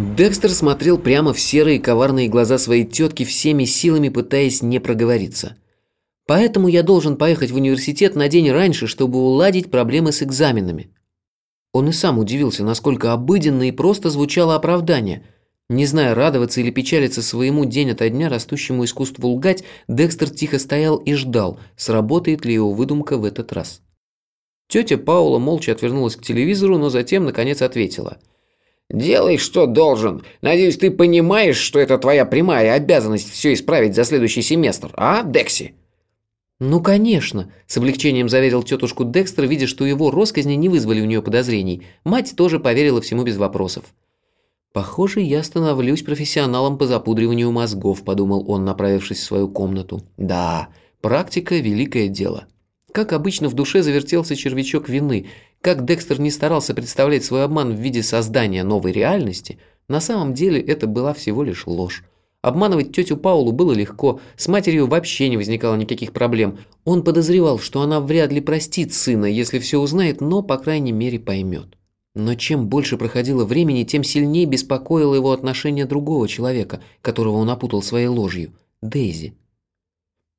Декстер смотрел прямо в серые коварные глаза своей тетки всеми силами, пытаясь не проговориться. Поэтому я должен поехать в университет на день раньше, чтобы уладить проблемы с экзаменами. Он и сам удивился, насколько обыденно и просто звучало оправдание. Не зная, радоваться или печалиться своему день ото дня растущему искусству лгать, Декстер тихо стоял и ждал, сработает ли его выдумка в этот раз. Тетя Паула молча отвернулась к телевизору, но затем, наконец, ответила. «Делай, что должен. Надеюсь, ты понимаешь, что это твоя прямая обязанность все исправить за следующий семестр, а, Декси?» «Ну, конечно», – с облегчением заверил тетушку Декстер, видя, что его росказни не вызвали у нее подозрений. Мать тоже поверила всему без вопросов. «Похоже, я становлюсь профессионалом по запудриванию мозгов», – подумал он, направившись в свою комнату. «Да, практика – великое дело». Как обычно, в душе завертелся червячок вины. Как Декстер не старался представлять свой обман в виде создания новой реальности, на самом деле это была всего лишь ложь. Обманывать тетю Паулу было легко, с матерью вообще не возникало никаких проблем. Он подозревал, что она вряд ли простит сына, если все узнает, но, по крайней мере, поймет. Но чем больше проходило времени, тем сильнее беспокоило его отношение другого человека, которого он опутал своей ложью – Дейзи.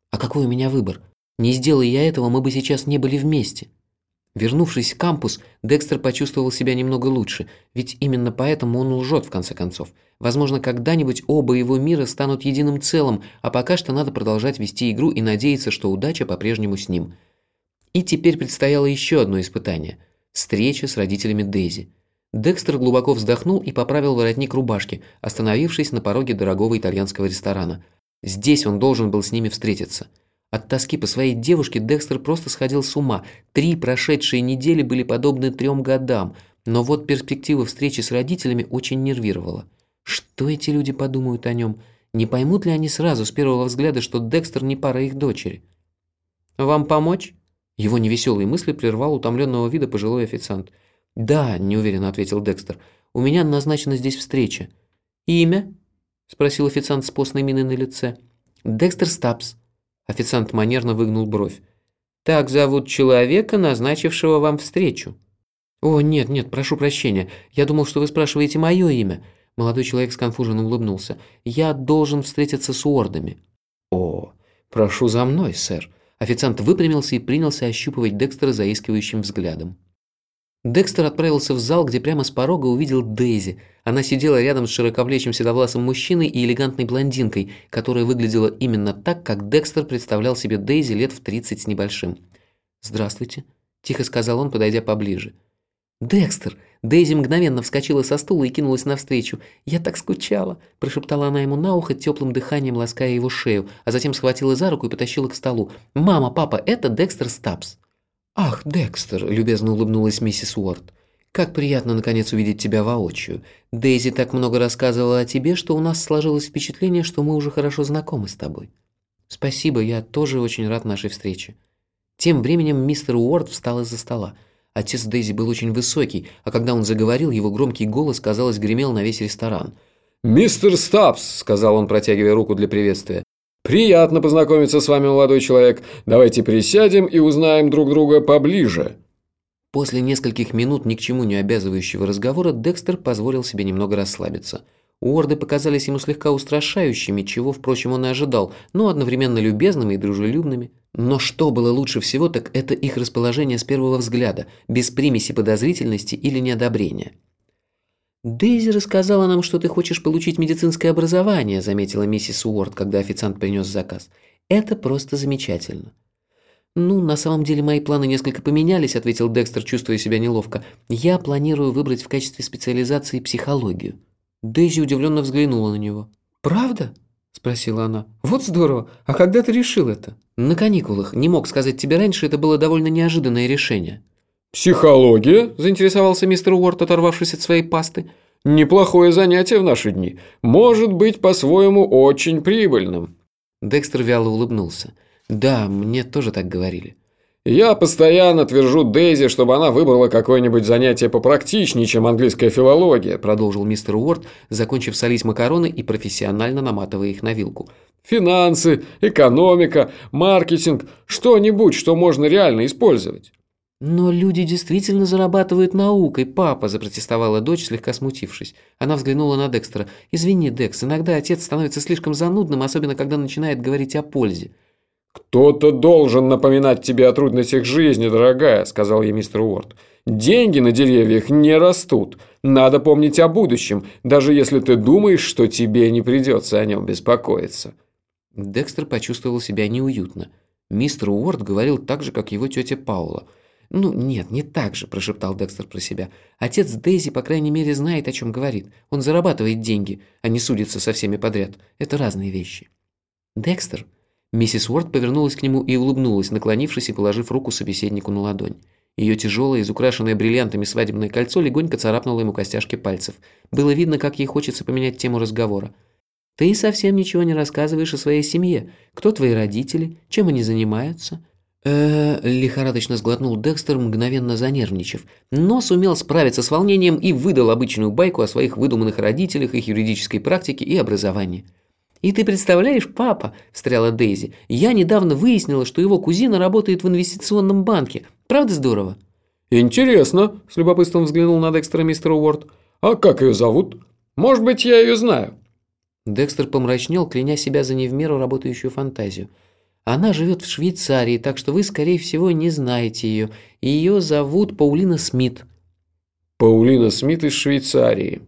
«А какой у меня выбор? Не сделай я этого, мы бы сейчас не были вместе». Вернувшись в кампус, Декстер почувствовал себя немного лучше, ведь именно поэтому он лжет в конце концов. Возможно, когда-нибудь оба его мира станут единым целым, а пока что надо продолжать вести игру и надеяться, что удача по-прежнему с ним. И теперь предстояло еще одно испытание – встреча с родителями Дейзи. Декстер глубоко вздохнул и поправил воротник рубашки, остановившись на пороге дорогого итальянского ресторана. Здесь он должен был с ними встретиться – от тоски по своей девушке Декстер просто сходил с ума. Три прошедшие недели были подобны трем годам, но вот перспектива встречи с родителями очень нервировала. Что эти люди подумают о нем? Не поймут ли они сразу с первого взгляда, что Декстер не пара их дочери? «Вам помочь?» Его невеселые мысли прервал утомленного вида пожилой официант. «Да», – неуверенно ответил Декстер. «У меня назначена здесь встреча». «Имя?» – спросил официант с постной миной на лице. «Декстер Стапс», Официант манерно выгнул бровь. «Так зовут человека, назначившего вам встречу». «О, нет, нет, прошу прощения. Я думал, что вы спрашиваете мое имя». Молодой человек сконфуженно улыбнулся. «Я должен встретиться с Уордами». «О, прошу за мной, сэр». Официант выпрямился и принялся ощупывать Декстера заискивающим взглядом. Декстер отправился в зал, где прямо с порога увидел Дейзи. Она сидела рядом с широковлечим седовласым мужчиной и элегантной блондинкой, которая выглядела именно так, как Декстер представлял себе Дейзи лет в 30 с небольшим. «Здравствуйте», – тихо сказал он, подойдя поближе. «Декстер!» Дейзи мгновенно вскочила со стула и кинулась навстречу. «Я так скучала!» – прошептала она ему на ухо, теплым дыханием лаская его шею, а затем схватила за руку и потащила к столу. «Мама, папа, это Декстер Стапс!» «Ах, Декстер!» – любезно улыбнулась миссис Уорд. «Как приятно, наконец, увидеть тебя воочию. Дейзи так много рассказывала о тебе, что у нас сложилось впечатление, что мы уже хорошо знакомы с тобой. Спасибо, я тоже очень рад нашей встрече». Тем временем мистер Уорд встал из-за стола. Отец Дейзи был очень высокий, а когда он заговорил, его громкий голос, казалось, гремел на весь ресторан. «Мистер Стапс!» – сказал он, протягивая руку для приветствия. «Приятно познакомиться с вами, молодой человек. Давайте присядем и узнаем друг друга поближе». После нескольких минут ни к чему не обязывающего разговора Декстер позволил себе немного расслабиться. Уорды показались ему слегка устрашающими, чего, впрочем, он и ожидал, но одновременно любезными и дружелюбными. Но что было лучше всего, так это их расположение с первого взгляда, без примеси подозрительности или неодобрения. «Дейзи рассказала нам, что ты хочешь получить медицинское образование», заметила миссис Уорд, когда официант принес заказ. «Это просто замечательно». «Ну, на самом деле мои планы несколько поменялись», ответил Декстер, чувствуя себя неловко. «Я планирую выбрать в качестве специализации психологию». Дейзи удивленно взглянула на него. «Правда?» – спросила она. «Вот здорово! А когда ты решил это?» «На каникулах. Не мог сказать тебе раньше, это было довольно неожиданное решение». «Психология?» – заинтересовался мистер Уорд, оторвавшись от своей пасты. «Неплохое занятие в наши дни. Может быть, по-своему, очень прибыльным». Декстер вяло улыбнулся. «Да, мне тоже так говорили». «Я постоянно твержу Дейзи, чтобы она выбрала какое-нибудь занятие попрактичнее, чем английская филология», продолжил мистер Уорд, закончив солить макароны и профессионально наматывая их на вилку. «Финансы, экономика, маркетинг, что-нибудь, что можно реально использовать». «Но люди действительно зарабатывают наукой, папа», – запротестовала дочь, слегка смутившись. Она взглянула на Декстера. «Извини, Декс, иногда отец становится слишком занудным, особенно когда начинает говорить о пользе». «Кто-то должен напоминать тебе о трудностях жизни, дорогая», – сказал ей мистер Уорд. «Деньги на деревьях не растут. Надо помнить о будущем, даже если ты думаешь, что тебе не придется о нем беспокоиться». Декстер почувствовал себя неуютно. Мистер Уорд говорил так же, как его тетя Паула – «Ну, нет, не так же», – прошептал Декстер про себя. «Отец Дейзи, по крайней мере, знает, о чем говорит. Он зарабатывает деньги, а не судится со всеми подряд. Это разные вещи». «Декстер?» Миссис Уорд повернулась к нему и улыбнулась, наклонившись и положив руку собеседнику на ладонь. Ее тяжелое, изукрашенное бриллиантами свадебное кольцо легонько царапнуло ему костяшки пальцев. Было видно, как ей хочется поменять тему разговора. «Ты совсем ничего не рассказываешь о своей семье. Кто твои родители? Чем они занимаются?» Э лихорадочно сглотнул Декстер, мгновенно занервничав, но сумел справиться с волнением и выдал обычную байку о своих выдуманных родителях, их юридической практике и образовании. «И ты представляешь, папа», – встряла Дейзи, – «я недавно выяснила, что его кузина работает в инвестиционном банке. Правда здорово?» «Интересно», – с любопытством взглянул на Декстера мистер Уорд. «А как ее зовут? Может быть, я ее знаю». Декстер помрачнел, кляня себя за не в меру работающую фантазию – она живет в Швейцарии, так что вы, скорее всего, не знаете ее. Ее зовут Паулина Смит». «Паулина Смит из Швейцарии».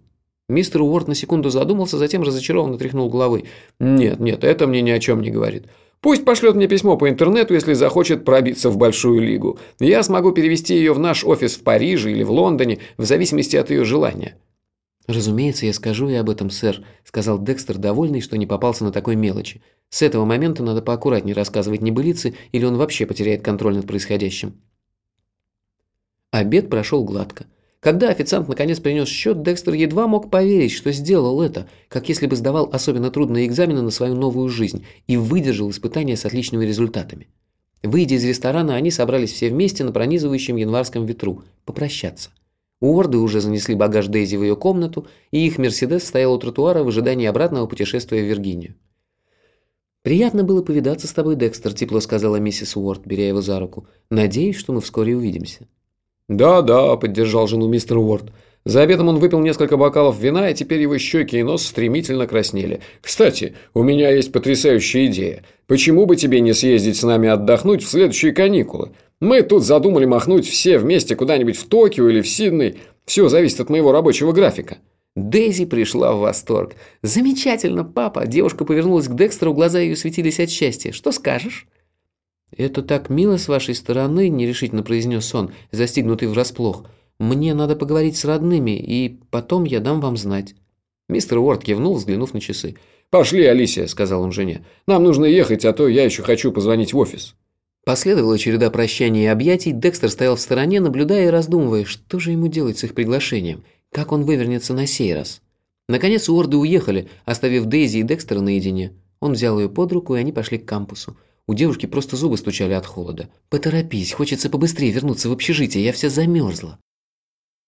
Мистер Уорд на секунду задумался, затем разочарованно тряхнул головой. «Нет, нет, это мне ни о чем не говорит. Пусть пошлет мне письмо по интернету, если захочет пробиться в Большую Лигу. Я смогу перевести ее в наш офис в Париже или в Лондоне, в зависимости от ее желания». «Разумеется, я скажу и об этом, сэр», – сказал Декстер, довольный, что не попался на такой мелочи. С этого момента надо поаккуратнее рассказывать небылицы, или он вообще потеряет контроль над происходящим. Обед прошел гладко. Когда официант наконец принес счет, Декстер едва мог поверить, что сделал это, как если бы сдавал особенно трудные экзамены на свою новую жизнь и выдержал испытания с отличными результатами. Выйдя из ресторана, они собрались все вместе на пронизывающем январском ветру попрощаться. Уорды уже занесли багаж Дейзи в ее комнату, и их Мерседес стоял у тротуара в ожидании обратного путешествия в Виргинию. «Приятно было повидаться с тобой, Декстер», – тепло сказала миссис Уорд, беря его за руку. «Надеюсь, что мы вскоре увидимся». «Да-да», – поддержал жену мистер Уорд. За обедом он выпил несколько бокалов вина, и теперь его щеки и нос стремительно краснели. «Кстати, у меня есть потрясающая идея. Почему бы тебе не съездить с нами отдохнуть в следующие каникулы? Мы тут задумали махнуть все вместе куда-нибудь в Токио или в Сидней. Все зависит от моего рабочего графика». Дейзи пришла в восторг. «Замечательно, папа!» Девушка повернулась к Декстеру, глаза ее светились от счастья. «Что скажешь?» «Это так мило с вашей стороны», – нерешительно произнес он, застигнутый врасплох. «Мне надо поговорить с родными, и потом я дам вам знать». Мистер Уорд кивнул, взглянув на часы. «Пошли, Алисия», – сказал он жене. «Нам нужно ехать, а то я еще хочу позвонить в офис». Последовала череда прощаний и объятий, Декстер стоял в стороне, наблюдая и раздумывая, что же ему делать с их приглашением. Как он вывернется на сей раз? Наконец Уорды уехали, оставив Дейзи и Декстера наедине. Он взял ее под руку, и они пошли к кампусу. У девушки просто зубы стучали от холода. «Поторопись, хочется побыстрее вернуться в общежитие, я вся замерзла».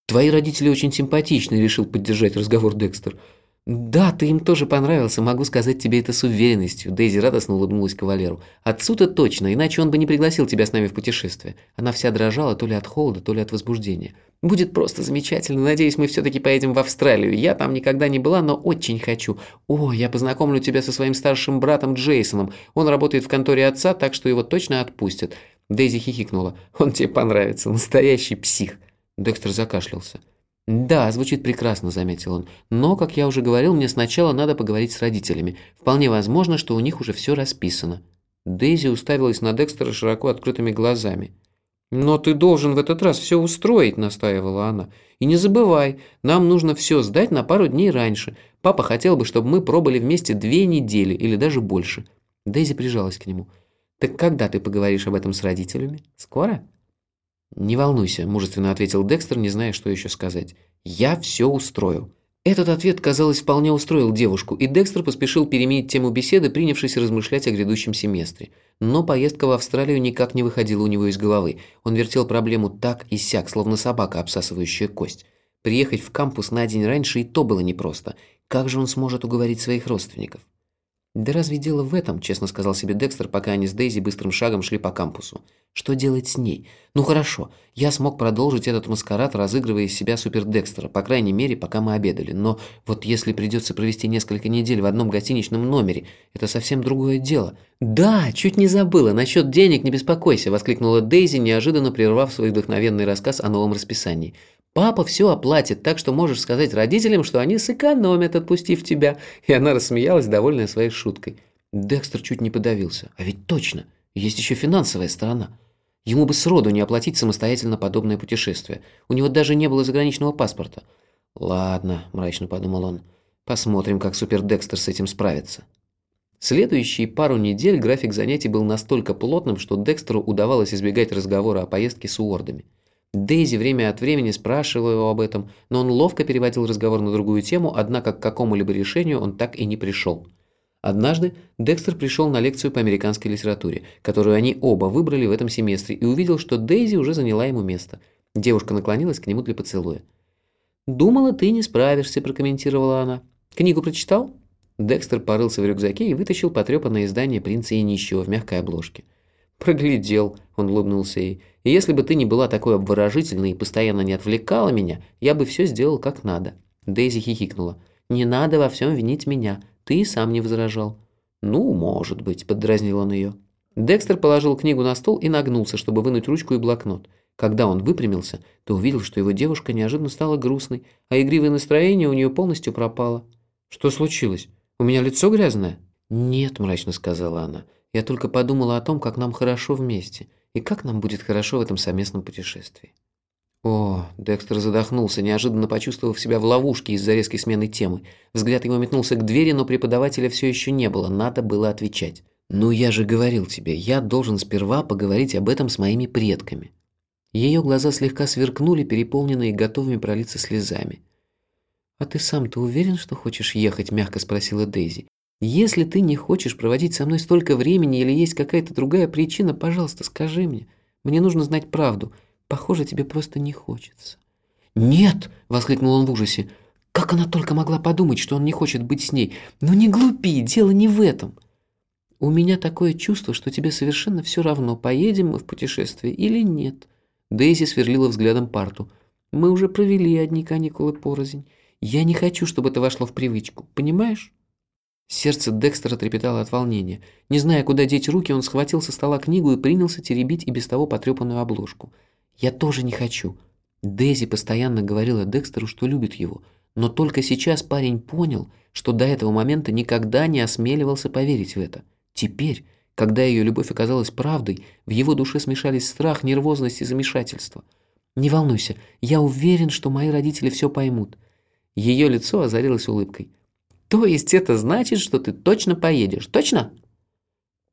«Твои родители очень симпатичны», – решил поддержать разговор Декстер. «Да, ты им тоже понравился, могу сказать тебе это с уверенностью», Дейзи радостно улыбнулась кавалеру. «Отцу-то точно, иначе он бы не пригласил тебя с нами в путешествие». Она вся дрожала то ли от холода, то ли от возбуждения. «Будет просто замечательно, надеюсь, мы все-таки поедем в Австралию. Я там никогда не была, но очень хочу. О, я познакомлю тебя со своим старшим братом Джейсоном. Он работает в конторе отца, так что его точно отпустят». Дейзи хихикнула. «Он тебе понравится, настоящий псих». Декстер закашлялся. «Да, звучит прекрасно», – заметил он. «Но, как я уже говорил, мне сначала надо поговорить с родителями. Вполне возможно, что у них уже все расписано». Дейзи уставилась на Декстера широко открытыми глазами. «Но ты должен в этот раз все устроить», – настаивала она. «И не забывай, нам нужно все сдать на пару дней раньше. Папа хотел бы, чтобы мы пробыли вместе две недели или даже больше». Дейзи прижалась к нему. «Так когда ты поговоришь об этом с родителями? Скоро?» «Не волнуйся», – мужественно ответил Декстер, не зная, что еще сказать. «Я все устрою». Этот ответ, казалось, вполне устроил девушку, и Декстер поспешил переменить тему беседы, принявшись размышлять о грядущем семестре. Но поездка в Австралию никак не выходила у него из головы. Он вертел проблему так и сяк, словно собака, обсасывающая кость. Приехать в кампус на день раньше и то было непросто. Как же он сможет уговорить своих родственников? «Да разве дело в этом?» – честно сказал себе Декстер, пока они с Дейзи быстрым шагом шли по кампусу. «Что делать с ней? Ну хорошо, я смог продолжить этот маскарад, разыгрывая из себя Супер Декстера, по крайней мере, пока мы обедали. Но вот если придется провести несколько недель в одном гостиничном номере, это совсем другое дело». «Да, чуть не забыла, насчет денег не беспокойся», – воскликнула Дейзи, неожиданно прервав свой вдохновенный рассказ о новом расписании. Папа все оплатит, так что можешь сказать родителям, что они сэкономят, отпустив тебя». И она рассмеялась, довольная своей шуткой. Декстер чуть не подавился. А ведь точно, есть еще финансовая сторона. Ему бы сроду не оплатить самостоятельно подобное путешествие. У него даже не было заграничного паспорта. «Ладно», – мрачно подумал он, – «посмотрим, как Супер Декстер с этим справится». Следующие пару недель график занятий был настолько плотным, что Декстеру удавалось избегать разговора о поездке с Уордами. Дейзи время от времени спрашивала его об этом, но он ловко переводил разговор на другую тему, однако к какому-либо решению он так и не пришел. Однажды Декстер пришел на лекцию по американской литературе, которую они оба выбрали в этом семестре, и увидел, что Дейзи уже заняла ему место. Девушка наклонилась к нему для поцелуя. «Думала, ты не справишься», – прокомментировала она. «Книгу прочитал?» Декстер порылся в рюкзаке и вытащил потрепанное издание «Принца и нищего» в мягкой обложке. «Проглядел», – он улыбнулся ей. «И если бы ты не была такой обворожительной и постоянно не отвлекала меня, я бы все сделал как надо». Дейзи хихикнула. «Не надо во всем винить меня. Ты и сам не возражал». «Ну, может быть», – поддразнил он ее. Декстер положил книгу на стол и нагнулся, чтобы вынуть ручку и блокнот. Когда он выпрямился, то увидел, что его девушка неожиданно стала грустной, а игривое настроение у нее полностью пропало. «Что случилось? У меня лицо грязное?» «Нет», – мрачно сказала она. Я только подумала о том, как нам хорошо вместе, и как нам будет хорошо в этом совместном путешествии. О, Декстер задохнулся, неожиданно почувствовав себя в ловушке из-за резкой смены темы. Взгляд его метнулся к двери, но преподавателя все еще не было, надо было отвечать. «Ну я же говорил тебе, я должен сперва поговорить об этом с моими предками». Ее глаза слегка сверкнули, переполненные готовыми пролиться слезами. «А ты сам-то уверен, что хочешь ехать?» – мягко спросила Дейзи. Если ты не хочешь проводить со мной столько времени или есть какая-то другая причина, пожалуйста, скажи мне. Мне нужно знать правду. Похоже, тебе просто не хочется». «Нет!» – воскликнул он в ужасе. «Как она только могла подумать, что он не хочет быть с ней? Ну не глупи, дело не в этом!» «У меня такое чувство, что тебе совершенно все равно, поедем мы в путешествие или нет». Дейзи сверлила взглядом парту. «Мы уже провели одни каникулы порознь. Я не хочу, чтобы это вошло в привычку, понимаешь?» Сердце Декстера трепетало от волнения. Не зная, куда деть руки, он схватил со стола книгу и принялся теребить и без того потрепанную обложку. «Я тоже не хочу». Дейзи постоянно говорила Декстеру, что любит его, но только сейчас парень понял, что до этого момента никогда не осмеливался поверить в это. Теперь, когда ее любовь оказалась правдой, в его душе смешались страх, нервозность и замешательство. «Не волнуйся, я уверен, что мои родители все поймут». Ее лицо озарилось улыбкой. То есть это значит, что ты точно поедешь, точно?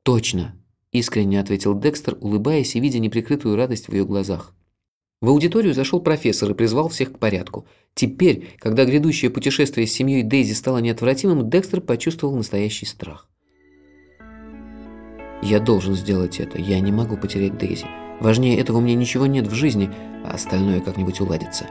Точно, искренне ответил Декстер, улыбаясь и видя неприкрытую радость в ее глазах. В аудиторию зашел профессор и призвал всех к порядку. Теперь, когда грядущее путешествие с семьей Дейзи стало неотвратимым, Декстер почувствовал настоящий страх. «Я должен сделать это. Я не могу потерять Дейзи. Важнее этого меня ничего нет в жизни, а остальное как-нибудь уладится».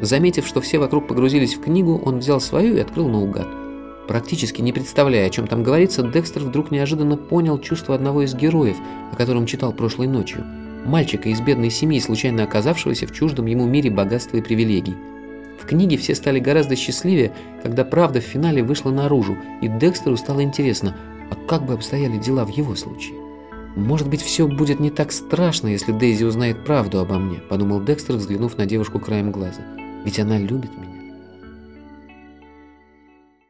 Заметив, что все вокруг погрузились в книгу, он взял свою и открыл наугад. Практически не представляя, о чем там говорится, Декстер вдруг неожиданно понял чувство одного из героев, о котором читал прошлой ночью. Мальчика из бедной семьи, случайно оказавшегося в чуждом ему мире богатства и привилегий. В книге все стали гораздо счастливее, когда правда в финале вышла наружу, и Декстеру стало интересно, а как бы обстояли дела в его случае. «Может быть, все будет не так страшно, если Дейзи узнает правду обо мне», – подумал Декстер, взглянув на девушку краем глаза. «Ведь она любит меня».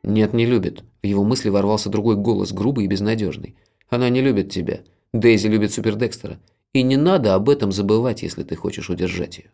«Нет, не любит». В его мысли ворвался другой голос, грубый и безнадежный. «Она не любит тебя. Дейзи любит Супердекстера. И не надо об этом забывать, если ты хочешь удержать ее».